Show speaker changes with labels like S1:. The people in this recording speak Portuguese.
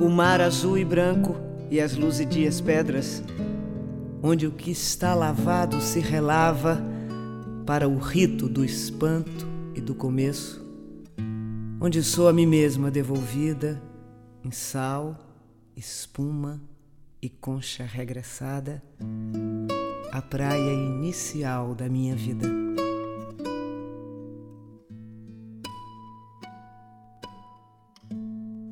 S1: o mar azul e branco e as luzidias pedras, onde o que está lavado se relava para o rito do espanto e do começo, onde sou a mim mesma devolvida em sal, espuma e concha regressada, a praia inicial da minha vida.